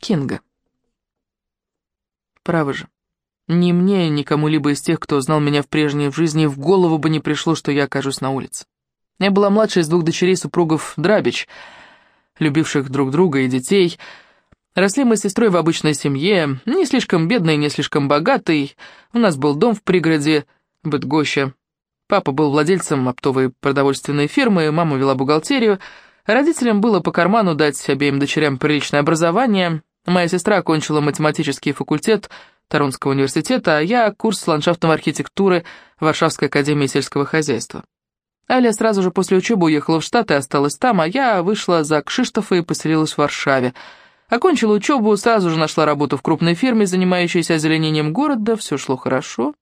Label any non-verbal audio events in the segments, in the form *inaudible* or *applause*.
Кинга. Право же. Ни мне, ни кому-либо из тех, кто знал меня в прежней жизни, в голову бы не пришло, что я окажусь на улице. Я была младшей из двух дочерей супругов Драбич, любивших друг друга и детей. Росли мы с сестрой в обычной семье, не слишком бедной, не слишком богатой. У нас был дом в пригороде Бытгоща. Папа был владельцем оптовой продовольственной фирмы, мама вела бухгалтерию. Родителям было по карману дать обеим дочерям приличное образование. Моя сестра окончила математический факультет – Торонского университета, а я курс ландшафтной архитектуры Варшавской академии сельского хозяйства. Аля сразу же после учебы уехала в Штаты и осталась там, а я вышла за Кшиштофа и поселилась в Варшаве. Окончила учебу, сразу же нашла работу в крупной фирме, занимающейся озеленением города, все шло хорошо.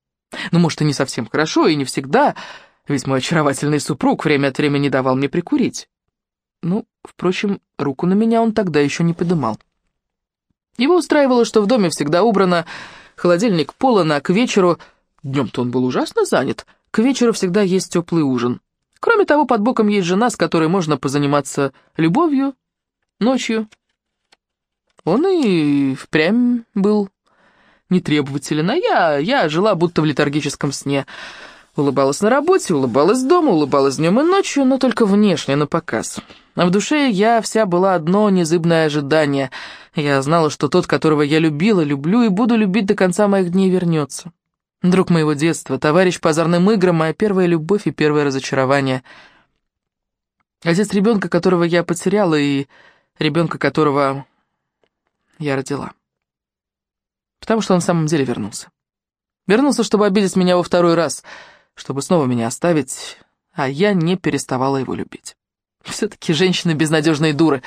Ну, может, и не совсем хорошо, и не всегда, ведь мой очаровательный супруг время от времени давал мне прикурить. Ну, впрочем, руку на меня он тогда еще не подымал. Его устраивало, что в доме всегда убрано, холодильник полон, а к вечеру... Днем-то он был ужасно занят. К вечеру всегда есть теплый ужин. Кроме того, под боком есть жена, с которой можно позаниматься любовью ночью. Он и впрямь был нетребователен, а я, я жила будто в летаргическом сне. Улыбалась на работе, улыбалась дома, улыбалась днем и ночью, но только внешне, на показ. А в душе я вся была одно незыбное ожидание. Я знала, что тот, которого я любила, люблю и буду любить до конца моих дней, вернется. Друг моего детства, товарищ по озорным играм, моя первая любовь и первое разочарование. Отец ребенка, которого я потеряла, и ребенка, которого я родила. Потому что он в самом деле вернулся. Вернулся, чтобы обидеть меня во второй раз — чтобы снова меня оставить, а я не переставала его любить. Все-таки женщины безнадежные дуры.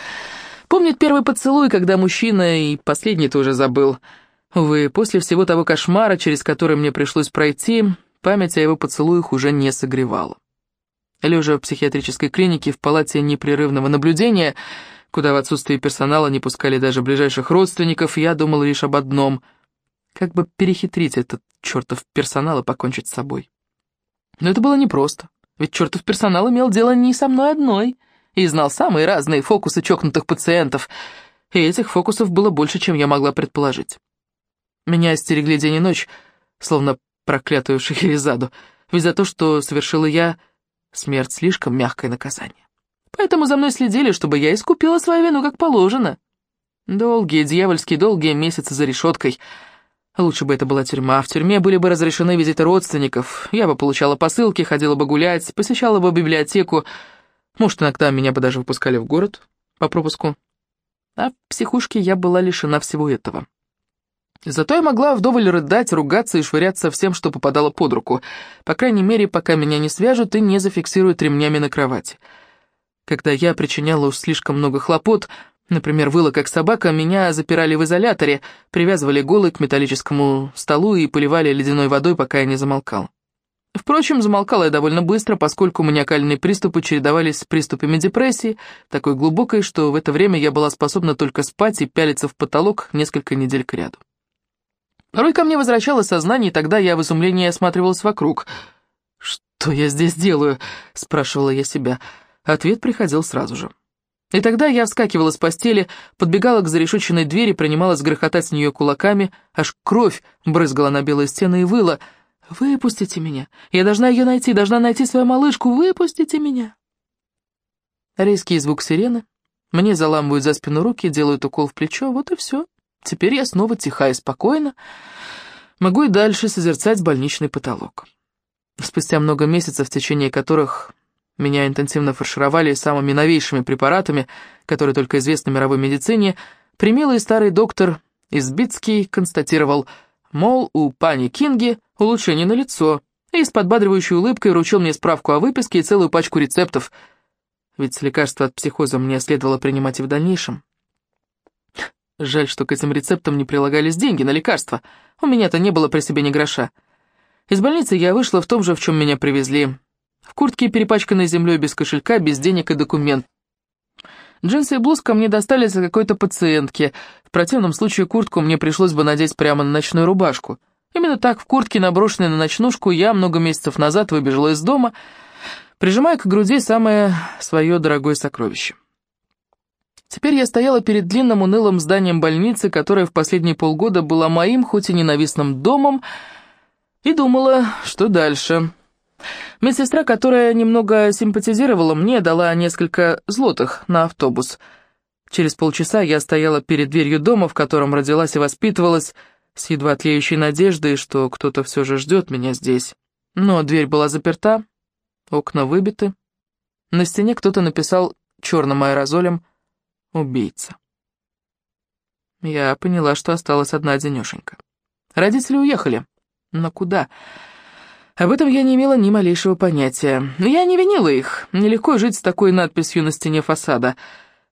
Помнит первый поцелуй, когда мужчина, и последний тоже забыл. Увы, после всего того кошмара, через который мне пришлось пройти, память о его поцелуях уже не согревала. Лежа в психиатрической клинике в палате непрерывного наблюдения, куда в отсутствие персонала не пускали даже ближайших родственников, я думал лишь об одном — как бы перехитрить этот чертов персонал и покончить с собой. Но это было непросто, ведь чертов персонал имел дело не со мной одной и знал самые разные фокусы чокнутых пациентов, и этих фокусов было больше, чем я могла предположить. Меня остерегли день и ночь, словно проклятую Шахерезаду, *laughs* ведь за то, что совершила я, смерть слишком мягкое наказание. Поэтому за мной следили, чтобы я искупила свою вину как положено. Долгие, дьявольские долгие месяцы за решеткой — Лучше бы это была тюрьма. В тюрьме были бы разрешены визиты родственников. Я бы получала посылки, ходила бы гулять, посещала бы библиотеку. Может, иногда меня бы даже выпускали в город по пропуску. А в психушке я была лишена всего этого. Зато я могла вдоволь рыдать, ругаться и швыряться всем, что попадало под руку. По крайней мере, пока меня не свяжут и не зафиксируют ремнями на кровати. Когда я причиняла уж слишком много хлопот, Например, выла как собака, меня запирали в изоляторе, привязывали голой к металлическому столу и поливали ледяной водой, пока я не замолкал. Впрочем, замолкала я довольно быстро, поскольку маниакальные приступы чередовались с приступами депрессии, такой глубокой, что в это время я была способна только спать и пялиться в потолок несколько недель кряду. Порой ко мне возвращалось сознание, и тогда я в изумлении осматривалась вокруг. «Что я здесь делаю?» — спрашивала я себя. Ответ приходил сразу же. И тогда я вскакивала с постели, подбегала к зарешеченной двери, принималась грохотать с нее кулаками, аж кровь брызгала на белые стены и выла. «Выпустите меня! Я должна ее найти, должна найти свою малышку! Выпустите меня!» Резкий звук сирены. Мне заламывают за спину руки, делают укол в плечо, вот и все. Теперь я снова тиха и спокойна. Могу и дальше созерцать больничный потолок. Спустя много месяцев, в течение которых меня интенсивно фаршировали самыми новейшими препаратами, которые только известны мировой медицине. Примилый старый доктор Избицкий констатировал, мол, у пани Кинги улучшение на лицо, и с подбадривающей улыбкой вручил мне справку о выписке и целую пачку рецептов. Ведь лекарства от психоза мне следовало принимать и в дальнейшем. Жаль, что к этим рецептам не прилагались деньги на лекарства. У меня-то не было при себе ни гроша. Из больницы я вышла в том же, в чем меня привезли. В куртке, перепачканной землей, без кошелька, без денег и документ. Джинсы и блузка мне достались от какой-то пациентки. В противном случае куртку мне пришлось бы надеть прямо на ночную рубашку. Именно так, в куртке, наброшенной на ночнушку, я много месяцев назад выбежала из дома, прижимая к груди самое свое дорогое сокровище. Теперь я стояла перед длинным унылым зданием больницы, которое в последние полгода было моим, хоть и ненавистным домом, и думала, что дальше. Медсестра, которая немного симпатизировала мне, дала несколько злотых на автобус. Через полчаса я стояла перед дверью дома, в котором родилась и воспитывалась, с едва тлеющей надеждой, что кто-то все же ждет меня здесь. Но дверь была заперта, окна выбиты. На стене кто-то написал черным аэрозолем «Убийца». Я поняла, что осталась одна денешенька. Родители уехали. Но куда? Об этом я не имела ни малейшего понятия. Я не винила их. Нелегко жить с такой надписью на стене фасада.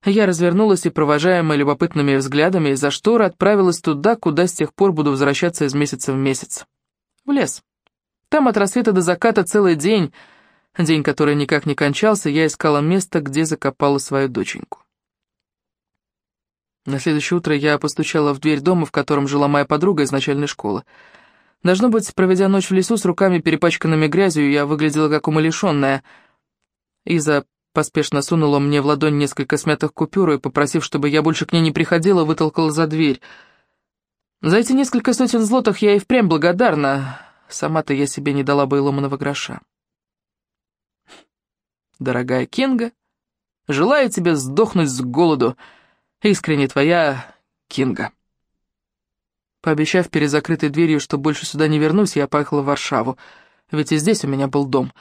Я развернулась и, провожаемая любопытными взглядами из-за шторы, отправилась туда, куда с тех пор буду возвращаться из месяца в месяц. В лес. Там от рассвета до заката целый день, день, который никак не кончался, я искала место, где закопала свою доченьку. На следующее утро я постучала в дверь дома, в котором жила моя подруга из начальной школы. Должно быть, проведя ночь в лесу с руками, перепачканными грязью, я выглядела как умалишенная. Иза поспешно сунула мне в ладонь несколько смятых купюр и, попросив, чтобы я больше к ней не приходила, вытолкала за дверь. За эти несколько сотен злотых я и впрямь благодарна. Сама-то я себе не дала бы и ломаного гроша. Дорогая Кинга, желаю тебе сдохнуть с голоду. Искренне твоя Кинга. Пообещав перед закрытой дверью, что больше сюда не вернусь, я поехала в Варшаву, ведь и здесь у меня был дом.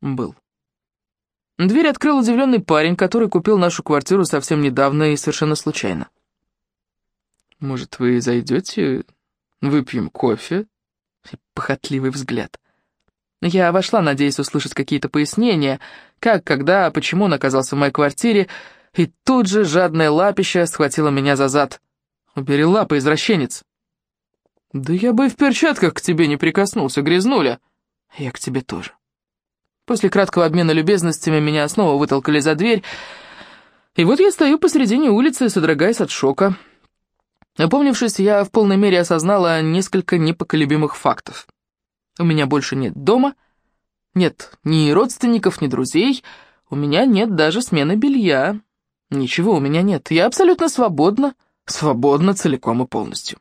Был. Дверь открыл удивленный парень, который купил нашу квартиру совсем недавно и совершенно случайно. «Может, вы зайдете, выпьем кофе?» Похотливый взгляд. Я вошла, надеясь услышать какие-то пояснения, как, когда, почему он оказался в моей квартире, и тут же жадное лапище схватило меня за зад. «Убери извращенец!» «Да я бы и в перчатках к тебе не прикоснулся, грязнуля!» «Я к тебе тоже». После краткого обмена любезностями меня снова вытолкали за дверь, и вот я стою посредине улицы, содрогаясь от шока. Опомнившись, я в полной мере осознала несколько непоколебимых фактов. У меня больше нет дома, нет ни родственников, ни друзей, у меня нет даже смены белья. Ничего у меня нет, я абсолютно свободна, Свободно целиком и полностью.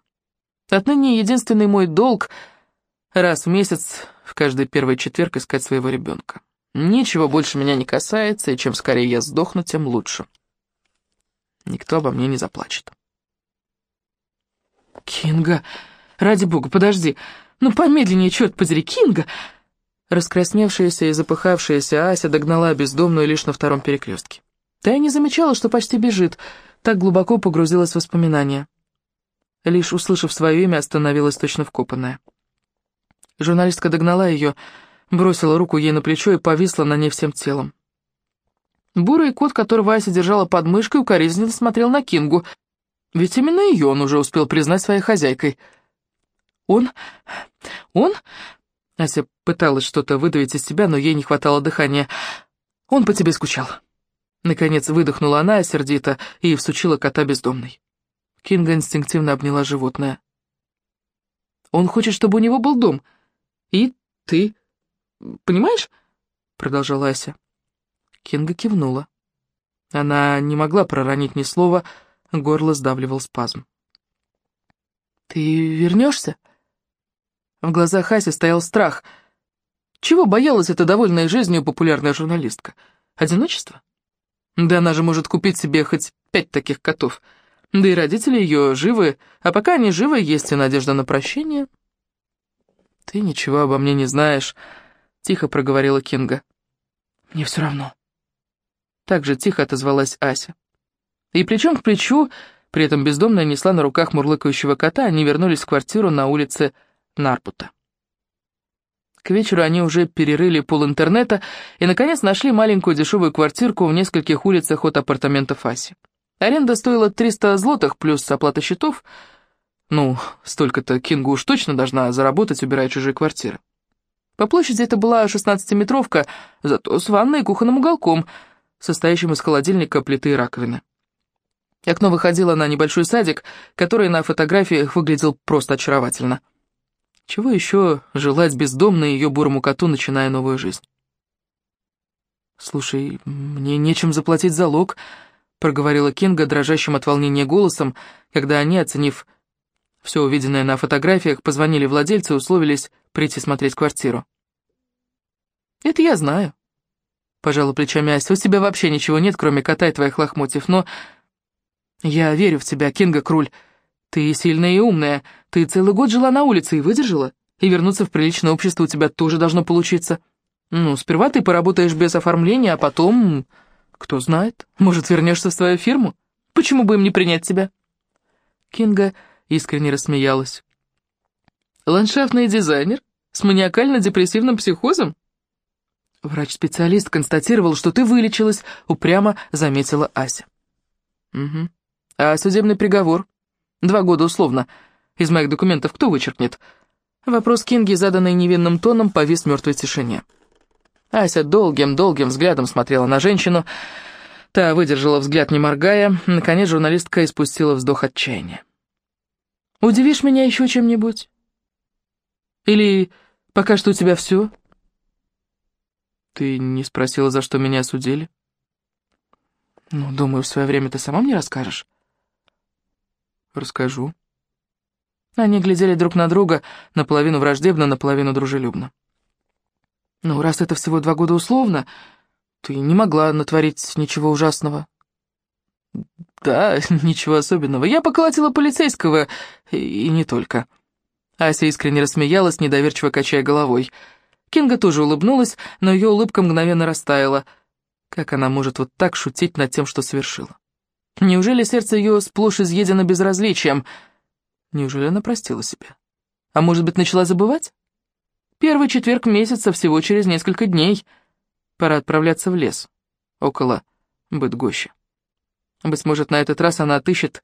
Отныне единственный мой долг — раз в месяц в каждый первый четверг искать своего ребенка. Ничего больше меня не касается, и чем скорее я сдохну, тем лучше. Никто обо мне не заплачет. «Кинга! Ради бога, подожди! Ну, помедленнее, черт подери, Кинга!» Раскрасневшаяся и запыхавшаяся Ася догнала бездомную лишь на втором перекрестке. Та и не замечала, что почти бежит — так глубоко погрузилась в воспоминания. Лишь услышав свое имя, остановилась точно вкопанная. Журналистка догнала ее, бросила руку ей на плечо и повисла на ней всем телом. Бурый кот, которого Ася держала под мышкой, укоризненно смотрел на Кингу, ведь именно ее он уже успел признать своей хозяйкой. «Он? Он?» Ася пыталась что-то выдавить из себя, но ей не хватало дыхания. «Он по тебе скучал». Наконец выдохнула она сердито и всучила кота бездомной. Кинга инстинктивно обняла животное. «Он хочет, чтобы у него был дом. И ты... Понимаешь?» Продолжала Ася. Кинга кивнула. Она не могла проронить ни слова, горло сдавливал спазм. «Ты вернешься?» В глазах Аси стоял страх. Чего боялась эта довольная жизнью популярная журналистка? Одиночество? Да она же может купить себе хоть пять таких котов. Да и родители ее живы, а пока они живы, есть и надежда на прощение. «Ты ничего обо мне не знаешь», — тихо проговорила Кинга. «Мне все равно». Так же тихо отозвалась Ася. И плечом к плечу, при этом бездомная несла на руках мурлыкающего кота, они вернулись в квартиру на улице Нарпута. К вечеру они уже перерыли пол интернета и, наконец, нашли маленькую дешевую квартирку в нескольких улицах от апартаментов Аси. Аренда стоила 300 злотых плюс оплата счетов. Ну, столько-то Кингу уж точно должна заработать, убирая чужие квартиры. По площади это была 16-метровка, зато с ванной и кухонным уголком, состоящим из холодильника, плиты и раковины. Окно выходило на небольшой садик, который на фотографиях выглядел просто очаровательно. Чего еще желать бездомной ее бурому коту, начиная новую жизнь? «Слушай, мне нечем заплатить залог», — проговорила Кинга дрожащим от волнения голосом, когда они, оценив все увиденное на фотографиях, позвонили владельцу и условились прийти смотреть квартиру. «Это я знаю», — пожала плечами Ася. «У тебя вообще ничего нет, кроме кота и твоих лохмотьев, но...» «Я верю в тебя, Кинга Круль. Ты сильная и умная. Ты целый год жила на улице и выдержала, и вернуться в приличное общество у тебя тоже должно получиться. Ну, сперва ты поработаешь без оформления, а потом, кто знает, может, вернешься в свою фирму? Почему бы им не принять тебя?» Кинга искренне рассмеялась. «Ландшафтный дизайнер? С маниакально-депрессивным психозом?» «Врач-специалист констатировал, что ты вылечилась», — упрямо заметила Ася. «Угу. А судебный приговор? Два года условно. Из моих документов кто вычеркнет?» Вопрос Кинги, заданный невинным тоном, повис в мертвой тишине. Ася долгим-долгим взглядом смотрела на женщину. Та выдержала взгляд, не моргая. Наконец журналистка испустила вздох отчаяния. «Удивишь меня еще чем-нибудь? Или пока что у тебя все?» «Ты не спросила, за что меня осудили?» «Ну, думаю, в свое время ты сама мне расскажешь». «Расскажу». Они глядели друг на друга, наполовину враждебно, наполовину дружелюбно. «Ну, раз это всего два года условно, ты не могла натворить ничего ужасного». «Да, *laughs* ничего особенного. Я поколотила полицейского, и не только». Ася искренне рассмеялась, недоверчиво качая головой. Кинга тоже улыбнулась, но ее улыбка мгновенно растаяла. Как она может вот так шутить над тем, что совершила? Неужели сердце ее сплошь изъедено безразличием? Неужели она простила себя? А может быть, начала забывать? Первый четверг месяца всего через несколько дней. Пора отправляться в лес, около Бытгощи. Быть может, на этот раз она отыщет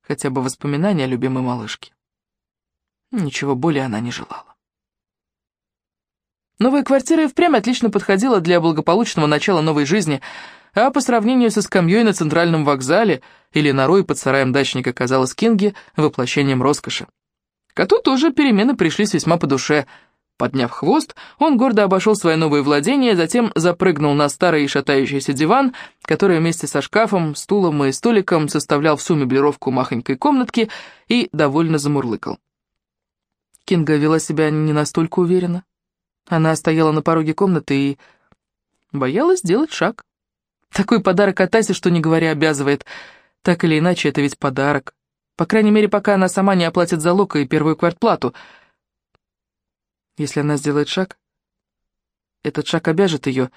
хотя бы воспоминания о любимой малышке. Ничего более она не желала. Новая квартира и впрямь отлично подходила для благополучного начала новой жизни, а по сравнению со скамьей на центральном вокзале или норой под сараем дачника казалась Кинге воплощением роскоши. Коту тоже перемены пришлись весьма по душе. Подняв хвост, он гордо обошел свои новые владения, затем запрыгнул на старый шатающийся диван, который вместе со шкафом, стулом и столиком составлял всю меблировку махонькой комнатки и довольно замурлыкал. Кинга вела себя не настолько уверенно. Она стояла на пороге комнаты и боялась сделать шаг. Такой подарок от Аси, что не говоря, обязывает. Так или иначе, это ведь подарок. По крайней мере, пока она сама не оплатит залог и первую квартплату. Если она сделает шаг, этот шаг обяжет ее,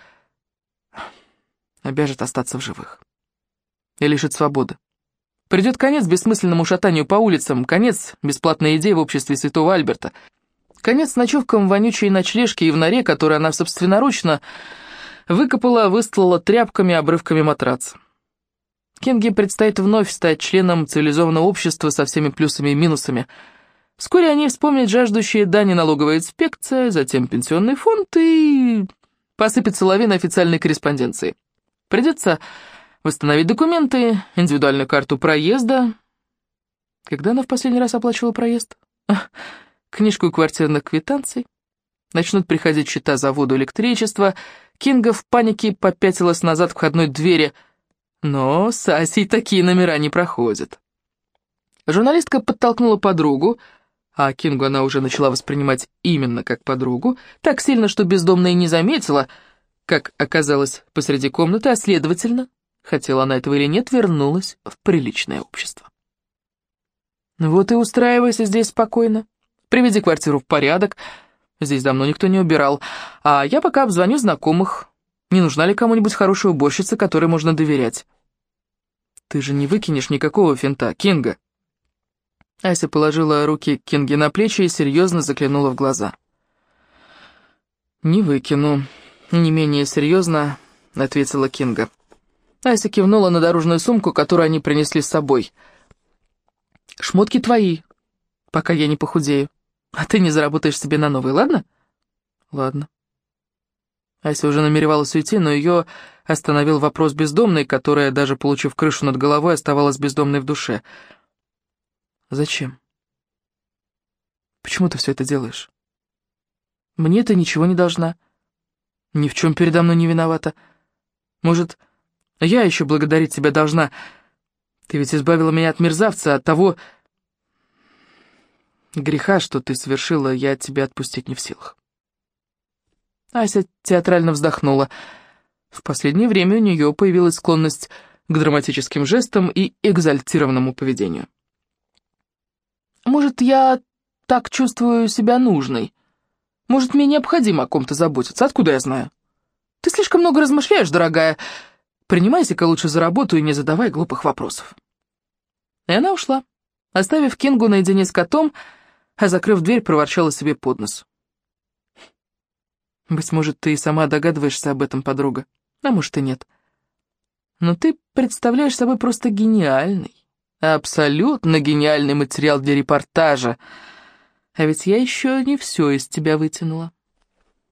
обяжет остаться в живых. И лишит свободы. Придет конец бессмысленному шатанию по улицам, конец бесплатной идеи в обществе святого Альберта — Конец ночевкам вонючей ночлежки и в норе, которую она собственноручно выкопала, выстлала тряпками, обрывками матраца. Кенге предстоит вновь стать членом цивилизованного общества со всеми плюсами и минусами. Вскоре они вспомнят жаждущие дани налоговая инспекция, затем пенсионный фонд и... посыпется лавина официальной корреспонденции. Придется восстановить документы, индивидуальную карту проезда. Когда она в последний раз оплачивала проезд? книжку квартирных квитанций. Начнут приходить счета за воду и электричество. Кинга в панике попятилась назад к входной двери. Но с Асей такие номера не проходят. Журналистка подтолкнула подругу, а Кингу она уже начала воспринимать именно как подругу, так сильно, что бездомная не заметила, как оказалось посреди комнаты, а следовательно, хотела она этого или нет, вернулась в приличное общество. Вот и устраивайся здесь спокойно. Приведи квартиру в порядок. Здесь давно никто не убирал. А я пока обзвоню знакомых. Не нужна ли кому-нибудь хорошая уборщица, которой можно доверять? Ты же не выкинешь никакого финта, Кинга. Ася положила руки Кинге на плечи и серьезно заглянула в глаза. «Не выкину», — не менее серьезно ответила Кинга. Ася кивнула на дорожную сумку, которую они принесли с собой. «Шмотки твои, пока я не похудею». А ты не заработаешь себе на новый, ладно? Ладно. Ася уже намеревалась уйти, но ее остановил вопрос бездомной, которая, даже получив крышу над головой, оставалась бездомной в душе. «Зачем? Почему ты все это делаешь? Мне ты ничего не должна. Ни в чем передо мной не виновата. Может, я еще благодарить тебя должна. Ты ведь избавила меня от мерзавца, от того греха, что ты совершила, я тебя отпустить не в силах. Ася театрально вздохнула. В последнее время у нее появилась склонность к драматическим жестам и экзальтированному поведению. «Может, я так чувствую себя нужной? Может, мне необходимо о ком-то заботиться? Откуда я знаю? Ты слишком много размышляешь, дорогая. Принимайся-ка лучше за работу и не задавай глупых вопросов». И она ушла, оставив Кингу наедине с котом, а закрыв дверь, проворчала себе под нос. «Быть может, ты и сама догадываешься об этом, подруга, а может и нет. Но ты представляешь собой просто гениальный, абсолютно гениальный материал для репортажа, а ведь я еще не все из тебя вытянула».